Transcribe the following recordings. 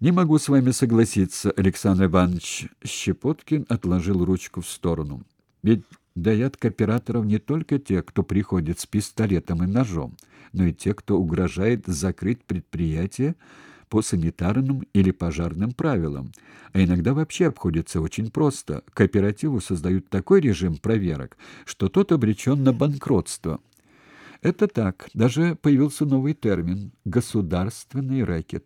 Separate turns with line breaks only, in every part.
Не могу с вами согласиться, Александр Иванович. Щепоткин отложил ручку в сторону. Ведь дают кооператоров не только те, кто приходит с пистолетом и ножом, но и те, кто угрожает закрыть предприятие по санитарным или пожарным правилам. А иногда вообще обходится очень просто. Кооперативу создают такой режим проверок, что тот обречен на банкротство. Это так. Даже появился новый термин государственный рэкет.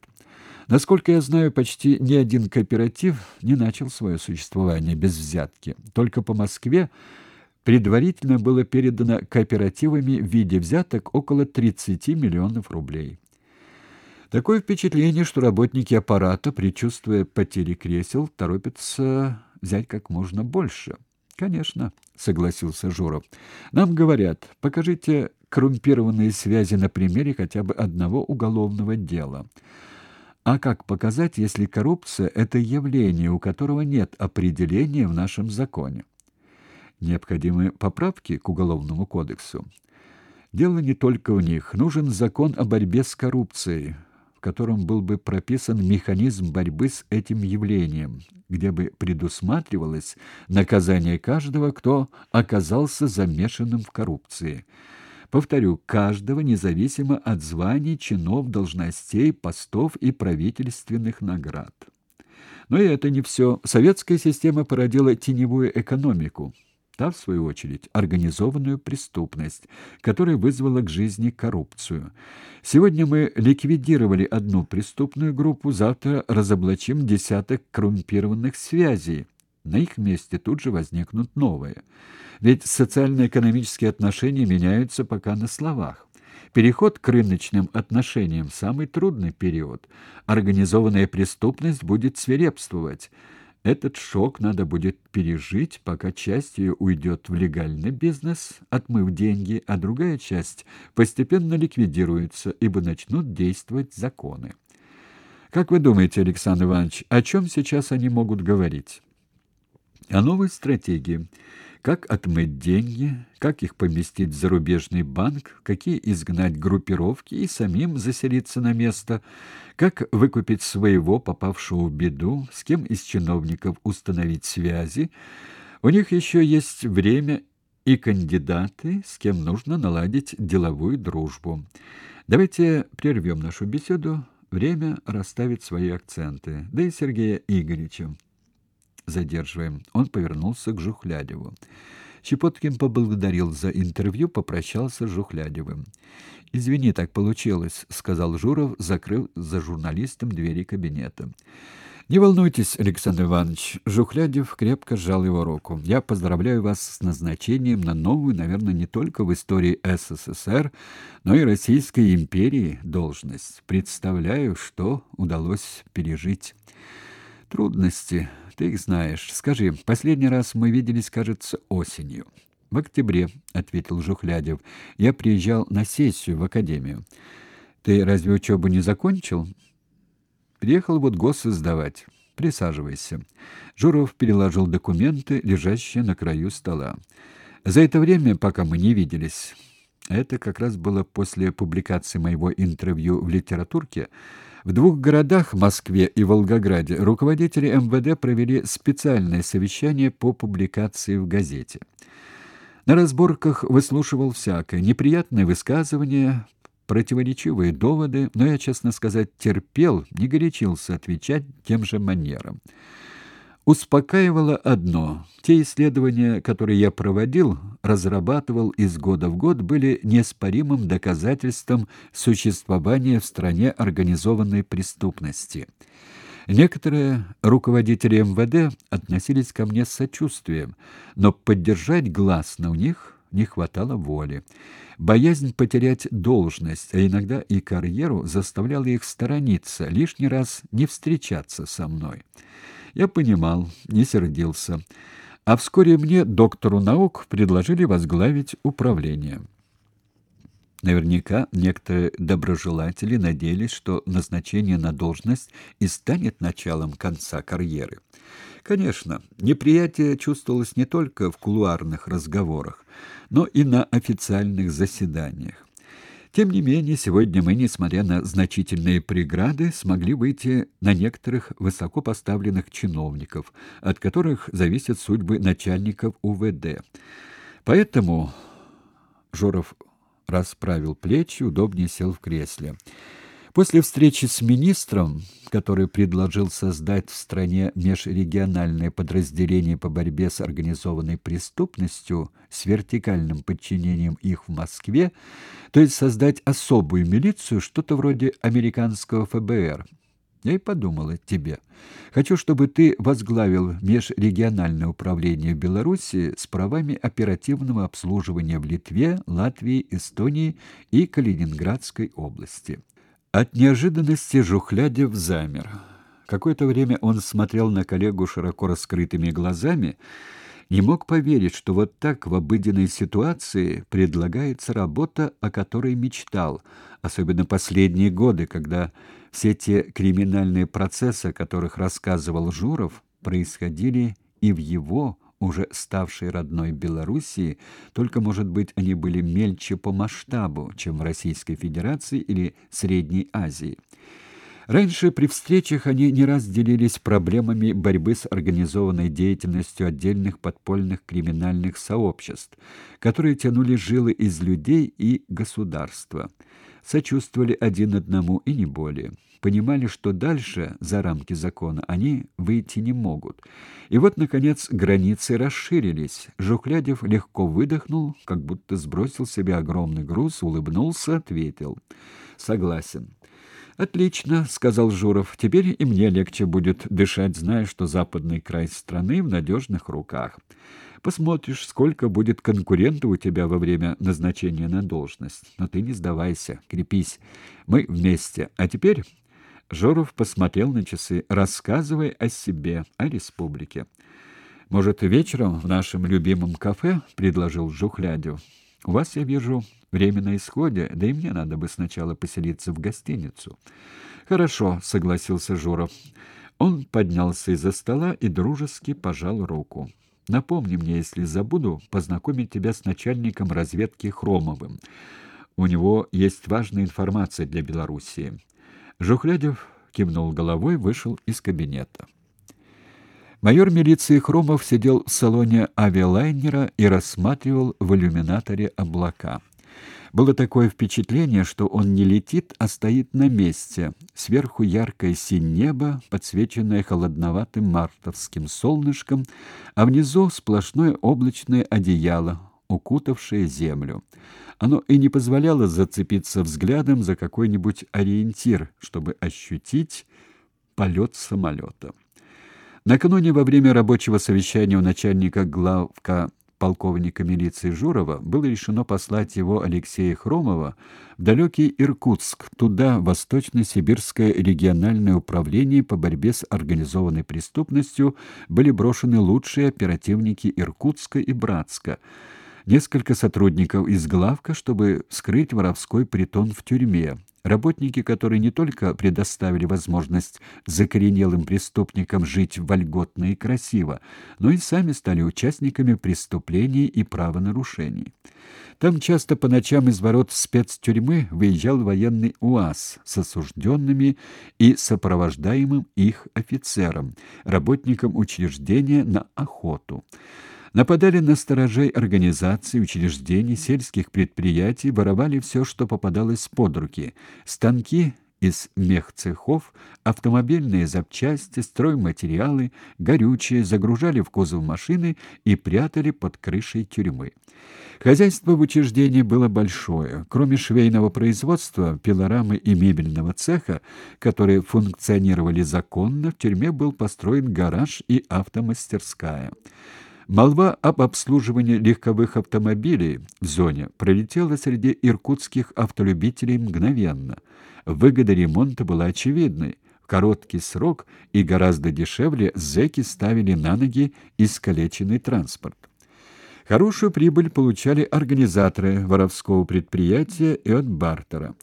Насколько я знаю, почти ни один кооператив не начал свое существование без взятки. Только по Москве предварительно было передано кооперативами в виде взяток около 30 миллионов рублей. Такое впечатление, что работники аппарата, предчувствуя потери кресел, торопятся взять как можно больше. Конечно, согласился Журов. Нам говорят: "Покажите коррумпированные связи на примере хотя бы одного уголовного дела". А как показать, если коррупция это явление, у которого нет определения в нашем законе? Необходимы поправки к уголовному кодексу. Дело не только в них. Нужен закон о борьбе с коррупцией, в котором был бы прописан механизм борьбы с этим явлением, где бы предусматривалось наказание каждого, кто оказался замешанным в коррупции. Повторю, каждого независимо от званий, чинов, должностей, постов и правительственных наград. Но и это не все. Советская система породила теневую экономику, та, в свою очередь, организованную преступность, которая вызвала к жизни коррупцию. Сегодня мы ликвидировали одну преступную группу, завтра разоблачим десяток коррумпированных связей. На их месте тут же возникнут новые. Ведь социально-экономические отношения меняются пока на словах. Переход к рыночным отношениям самый трудный период. Организованная преступность будет свирепствовать. Этот шок надо будет пережить, пока часть ее уйдет в легальный бизнес, отмыв деньги, а другая часть постепенно ликвидируется, ибо начнут действовать законы. Как вы думаете, Александр Иванович, о чем сейчас они могут говорить? О новой стратегии как отмыть деньги, как их поместить в зарубежный банк, какие изгнать группировки и самим заселиться на место, как выкупить своего, попавшего в беду, с кем из чиновников установить связи. У них еще есть время и кандидаты, с кем нужно наладить деловую дружбу. Давайте прервем нашу беседу. Время расставить свои акценты. Да и Сергея Игоревича задерживаем. Он повернулся к Жухлядеву. Щепоткин поблагодарил за интервью, попрощался с Жухлядевым. «Извини, так получилось», — сказал Журов, закрыв за журналистом двери кабинета. «Не волнуйтесь, Александр Иванович». Жухлядев крепко сжал его руку. «Я поздравляю вас с назначением на новую, наверное, не только в истории СССР, но и Российской империи должность. Представляю, что удалось пережить. Трудности, ты их знаешь. Скажи, последний раз мы виделись, кажется, осенью. В октябре, ответил Жухлядев. Я приезжал на сессию в академию. Ты разве учебу не закончил? Приехал вот гос сдавать. Присаживайся. Журов переложил документы, лежащие на краю стола. За это время, пока мы не виделись, это как раз было после публикации моего интервью в литературке, в двух городах, Москве и Волгограде, руководители МВД провели специальное совещание по публикации в газете. На разборках выслушивал всякое, неприятные высказывания, противоречивые доводы, но я, честно сказать, терпел, не горячился отвечать тем же манером. Успокаивало одно: те исследования, которые я проводил, разрабатывал из года в год, были неоспоримым доказательством существования в стране организованной преступности. Некоторые руководители МВД относились ко мне с сочувствием, но поддержать гласно у них не хватало воли. Боязнь потерять должность, а иногда и карьеру заставляла их сторониться, лишний раз не встречаться со мной. Я понимал, не сердился. А вскоре мне, доктору наук, предложили возглавить управление. Наверняка некоторые доброжелатели надеялись, что назначение на должность и станет началом конца карьеры. Конечно, неприятие чувствовалось не только в кулуарных разговорах, но и на официальных заседаниях. Тем не менее, сегодня мы, несмотря на значительные преграды, смогли выйти на некоторых высокопоставленных чиновников, от которых зависят судьбы начальников УВД. Поэтому Жоров расправил плечи, удобнее сел в кресле. После встречи с министром, который предложил создать в стране межрегиональное подразделение по борьбе с организованной преступностью с вертикальным подчинением их в Москве, то есть создать особую милицию, что-то вроде американского ФБР. Я и подумала тебе. Хочу, чтобы ты возглавил межрегиональное управление в Беларуси с правами оперативного обслуживания в Литве, Латвии, Эстонии и Калининградской области. От неожиданности Жухлядев замер. Какое-то время он смотрел на коллегу широко раскрытыми глазами, не мог поверить, что вот так в обыденной ситуации предлагается работа, о которой мечтал, особенно последние годы, когда все те криминальные процессы, о которых рассказывал Журов, происходили и в его уже ставшей родной Белоруссии, только, может быть, они были мельче по масштабу, чем в Российской Федерации или Средней Азии. Раньше при встречах они не раз делились проблемами борьбы с организованной деятельностью отдельных подпольных криминальных сообществ, которые тянули жилы из людей и государства. Сочувствовали один одному и не более понимали, что дальше, за рамки закона, они выйти не могут. И вот, наконец, границы расширились. Жухлядев легко выдохнул, как будто сбросил себе огромный груз, улыбнулся, ответил. «Согласен». «Отлично», — сказал Журов. «Теперь и мне легче будет дышать, зная, что западный край страны в надежных руках. Посмотришь, сколько будет конкурентов у тебя во время назначения на должность. Но ты не сдавайся, крепись. Мы вместе. А теперь Жоров посмотрел на часы, рассказывая о себе, о республике. «Может, вечером в нашем любимом кафе?» — предложил Жухлядев. «У вас, я вижу, время на исходе, да и мне надо бы сначала поселиться в гостиницу». «Хорошо», — согласился Журов. Он поднялся из-за стола и дружески пожал руку. «Напомни мне, если забуду, познакомить тебя с начальником разведки Хромовым. У него есть важная информация для Белоруссии». Жухлядев кивнул головой, вышел из кабинета. Майор милиции Хромов сидел в салоне авиалайнера и рассматривал в иллюминаторе облака. Было такое впечатление, что он не летит, а стоит на месте. Сверху яркое синее небо, подсвеченное холодноватым мартовским солнышком, а внизу сплошное облачное одеяло, укутавшее землю. Оно и не позволяло зацепиться взглядом за какой-нибудь ориентир, чтобы ощутить полет самолета. Накануне во время рабочего совещания у начальника главка полковника милиции Журова было решено послать его Алексея Хромова в далекий Иркутск, туда Восточно-Сибирское региональное управление по борьбе с организованной преступностью были брошены лучшие оперативники Иркутска и Братска – несколько сотрудников из главка, чтобы скрыть воровской притон в тюрьме. Работники, которые не только предоставили возможность закоренелым преступникам жить вольготно и красиво, но и сами стали участниками преступлений и правонарушений. Там часто по ночам из ворот спецтюрьмы выезжал военный УАЗ с осужденными и сопровождаемым их офицером, работником учреждения на охоту нападали на сторожей организаций, учреждений, сельских предприятий, воровали все, что попадалось под руки: станки из мехцехов, автомобильные запчасти, стройматериалы, горючее загружали в кузов машины и прятали под крышей тюрьмы. Хозяйство в учреждении было большое. Кроме швейного производства, пилорамы и мебельного цеха, которые функционировали законно, в тюрьме был построен гараж и автомастерская. Молва об обслуживании легковых автомобилей в зоне пролетела среди иркутских автолюбителей мгновенно. Выгода ремонта была очевидной. В короткий срок и гораздо дешевле зэки ставили на ноги искалеченный транспорт. Хорошую прибыль получали организаторы воровского предприятия и от бартера.